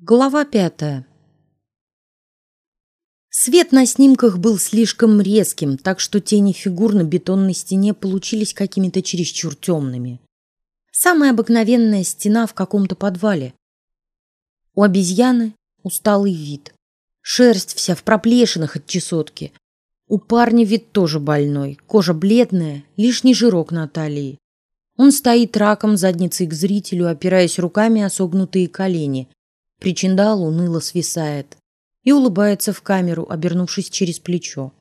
Глава пятая. Свет на снимках был слишком резким, так что тени фигур на бетонной стене получились какими-то чересчур темными. Самая обыкновенная стена в каком-то подвале. У обезьяны усталый вид, шерсть вся в проплешинах от чесотки. У парня вид тоже больной, кожа бледная, лишний жирок на талии. Он стоит раком задницей к зрителю, опираясь руками о согнутые колени Причиндал уныло свисает и улыбается в камеру, обернувшись через плечо.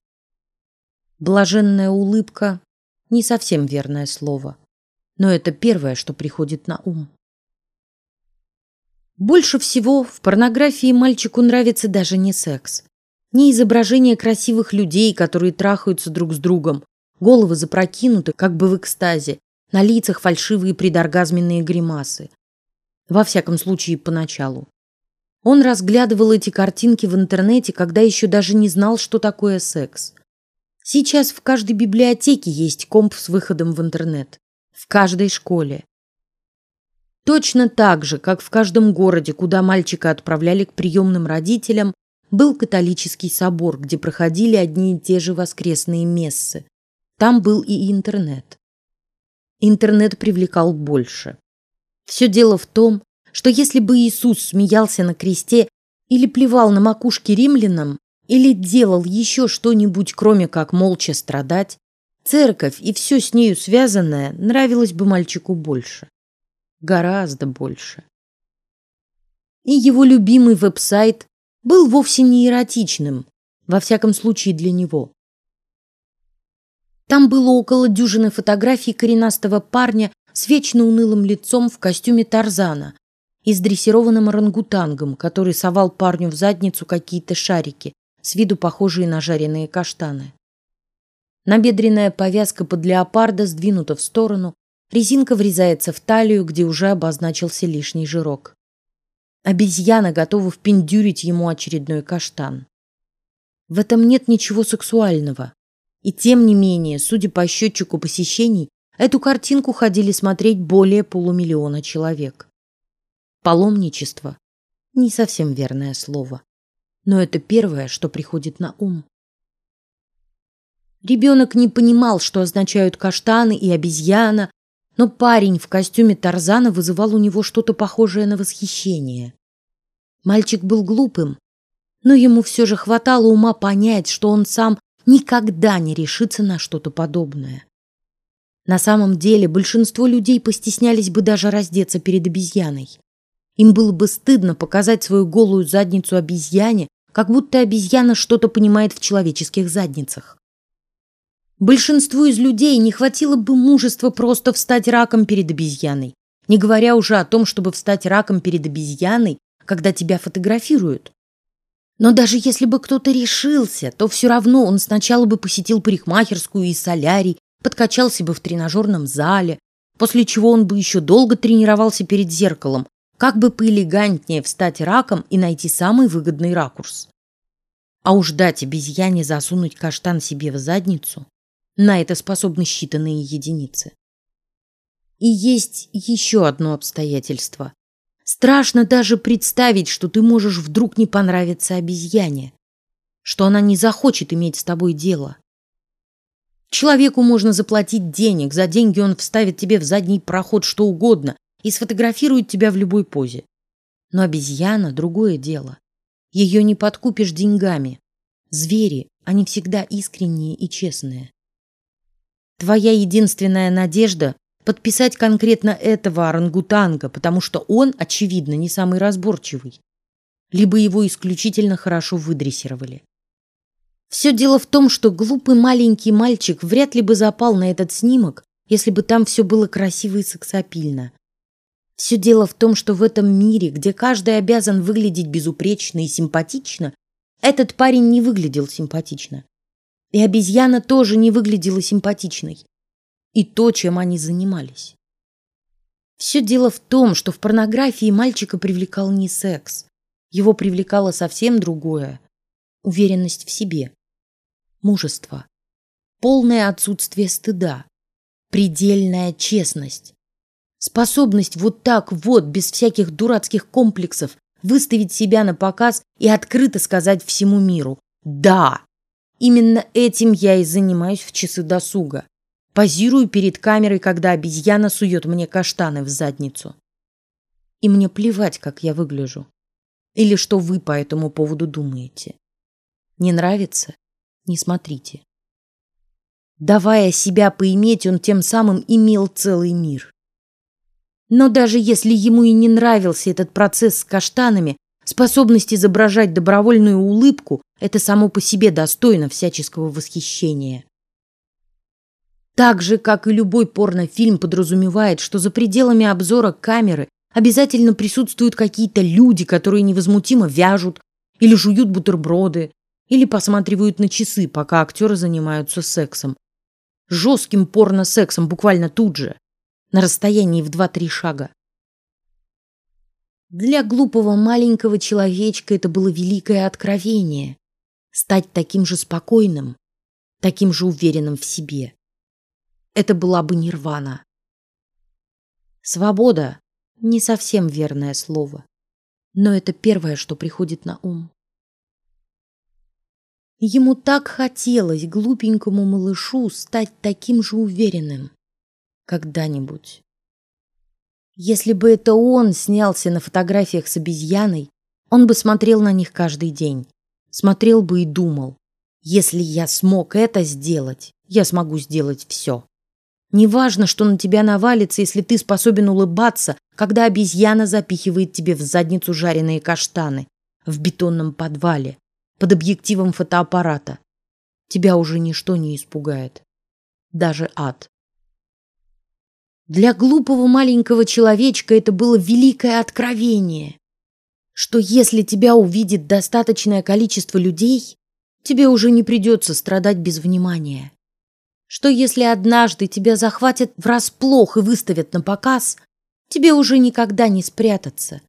Блаженная улыбка не совсем верное слово, но это первое, что приходит на ум. Больше всего в порнографии мальчику нравится даже не секс, не изображение красивых людей, которые трахаются друг с другом, головы запрокинуты, как бы в экстазе, на лицах фальшивые предоргазменные гримасы. Во всяком случае, поначалу. Он разглядывал эти картинки в интернете, когда еще даже не знал, что такое секс. Сейчас в каждой библиотеке есть комп с выходом в интернет, в каждой школе. Точно так же, как в каждом городе, куда мальчика отправляли к приемным родителям, был католический собор, где проходили одни и те же воскресные мессы. Там был и интернет. Интернет привлекал больше. Все дело в том, что если бы Иисус смеялся на кресте или плевал на макушки римлянам, или делал еще что-нибудь, кроме как молча страдать, церковь и все с нею связанное нравилось бы мальчику больше, гораздо больше. И его любимый веб-сайт был вовсе не эротичным, во всяком случае для него. Там было около дюжины фотографий коренастого парня с вечно унылым лицом в костюме Тарзана, и с дрессированным орангутангом, который совал парню в задницу какие-то шарики, с виду похожие на жареные каштаны. Набедренная повязка под леопарда сдвинута в сторону, резинка врезается в талию, где уже обозначился лишний жирок. Обезьяна готова впендюрить ему очередной каштан. В этом нет ничего сексуального. И тем не менее, судя по счетчику посещений, эту картинку ходили смотреть более полумиллиона человек. Паломничество – не совсем верное слово, но это первое, что приходит на ум. Ребенок не понимал, что означают каштаны и обезьяна, но парень в костюме Тарзана вызывал у него что-то похожее на восхищение. Мальчик был глупым, но ему все же хватало ума понять, что он сам никогда не решится на что-то подобное. На самом деле большинство людей постеснялись бы даже раздеться перед обезьяной. Им было бы стыдно показать свою голую задницу обезьяне, как будто обезьяна что-то понимает в человеческих задницах. Большинству из людей не хватило бы мужества просто встать раком перед обезьяной, не говоря уже о том, чтобы встать раком перед обезьяной, когда тебя фотографируют. Но даже если бы кто-то решился, то все равно он сначала бы посетил парикмахерскую и солярий, подкачался бы в тренажерном зале, после чего он бы еще долго тренировался перед зеркалом, как бы поэлегантнее встать раком и найти самый выгодный ракурс. А уж дать обезьяне засунуть каштан себе в задницу, на это способны считанные единицы. И есть еще одно обстоятельство. Страшно даже представить, что ты можешь вдруг не понравиться обезьяне, что она не захочет иметь с тобой дело. Человеку можно заплатить денег, за деньги он вставит тебе в задний проход что угодно, и сфотографирует тебя в любой позе. Но обезьяна другое дело. Ее не подкупишь деньгами. Звери, они всегда искренние и честные. Твоя единственная надежда подписать конкретно этого орангутанга, потому что он, очевидно, не самый разборчивый, либо его исключительно хорошо выдрессировали. Все дело в том, что глупый маленький мальчик вряд ли бы запал на этот снимок, если бы там все было красиво и сексапильно. Все дело в том, что в этом мире, где каждый обязан выглядеть безупречно и симпатично, этот парень не выглядел симпатично. И обезьяна тоже не выглядела симпатичной. И то, чем они занимались. Все дело в том, что в порнографии мальчика привлекал не секс. Его привлекало совсем другое. Уверенность в себе. Мужество. Полное отсутствие стыда. Предельная честность. Способность вот так вот, без всяких дурацких комплексов, выставить себя на показ и открыто сказать всему миру: да, именно этим я и занимаюсь в часы досуга. Позирую перед камерой, когда обезьяна сует мне каштаны в задницу. И мне плевать, как я выгляжу, или что вы по этому поводу думаете. Не нравится? Не смотрите. Давая себя поиметь, он тем самым имел целый мир. Но даже если ему и не нравился этот процесс с каштанами, способность изображать добровольную улыбку – это само по себе достойно всяческого восхищения. Так же, как и любой порнофильм подразумевает, что за пределами обзора камеры обязательно присутствуют какие-то люди, которые невозмутимо вяжут или жуют бутерброды, или посматривают на часы, пока актеры занимаются сексом. Жестким порно-сексом буквально тут же, на расстоянии в два-три шага. Для глупого маленького человечка это было великое откровение стать таким же спокойным, таким же уверенным в себе. Это была бы нирвана. Свобода не совсем верное слово, но это первое, что приходит на ум. Ему так хотелось глупенькому малышу стать таким же уверенным когда-нибудь. Если бы это он снялся на фотографиях с обезьяной, он бы смотрел на них каждый день, смотрел бы и думал: если я смог это сделать, я смогу сделать все. Неважно, что на тебя навалится, если ты способен улыбаться, когда обезьяна запихивает тебе в задницу жареные каштаны в бетонном подвале под объективом фотоаппарата. Тебя уже ничто не испугает, даже ад. Для глупого маленького человечка это было великое откровение, что если тебя увидит достаточное количество людей, тебе уже не придется страдать без внимания. Что если однажды тебя захватят врасплох и выставят на показ, тебе уже никогда не спрятаться,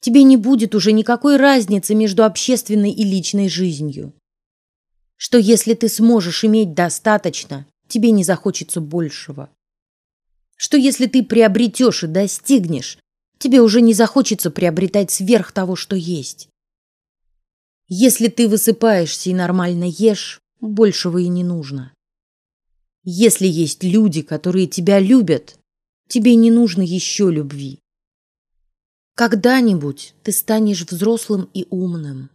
Тебе не будет уже никакой разницы между общественной и личной жизнью. Что если ты сможешь иметь достаточно, тебе не захочется большего. Что если ты приобретешь и достигнешь, тебе уже не захочется приобретать сверх того, что есть. Если ты высыпаешься и нормально ешь, большего и не нужно. Если есть люди, которые тебя любят, тебе не нужно еще любви. Когда-нибудь ты станешь взрослым и умным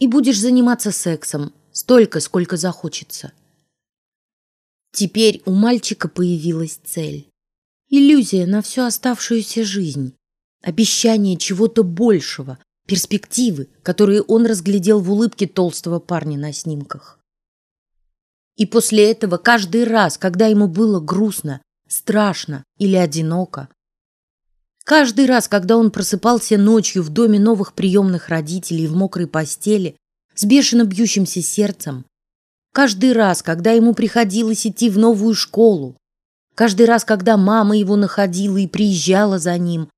и будешь заниматься сексом столько, сколько захочется. Теперь у мальчика появилась цель, иллюзия на всю оставшуюся жизнь, обещание чего-то большего, перспективы, которые он разглядел в улыбке толстого парня на снимках. И после этого каждый раз, когда ему было грустно, страшно или одиноко, Каждый раз, когда он просыпался ночью в доме новых приемных родителей в мокрой постели с бешено бьющимся сердцем, каждый раз, когда ему приходилось идти в новую школу, каждый раз, когда мама его находила и приезжала за ним,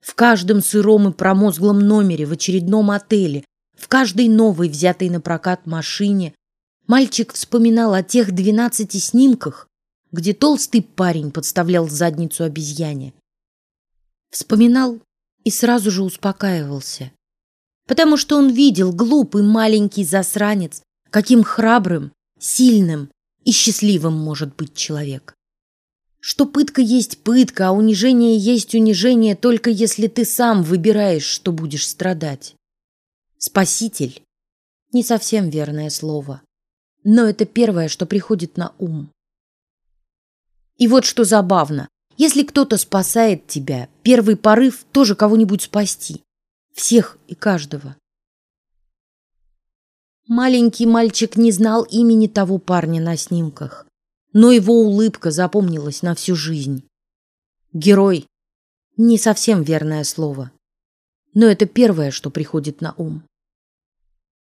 в каждом сыром и промозглом номере в очередном отеле, в каждой новой взятой на прокат машине, мальчик вспоминал о тех двенадцати снимках, где толстый парень подставлял задницу обезьяне. Вспоминал и сразу же успокаивался, потому что он видел глупый маленький засранец, каким храбрым, сильным и счастливым может быть человек. Что пытка есть пытка, а унижение есть унижение только если ты сам выбираешь, что будешь страдать. Спаситель не совсем верное слово, но это первое, что приходит на ум. И вот что забавно, если кто-то спасает тебя, первый порыв тоже кого-нибудь спасти. Всех и каждого. Маленький мальчик не знал имени того парня на снимках, но его улыбка запомнилась на всю жизнь. Герой не совсем верное слово, но это первое, что приходит на ум.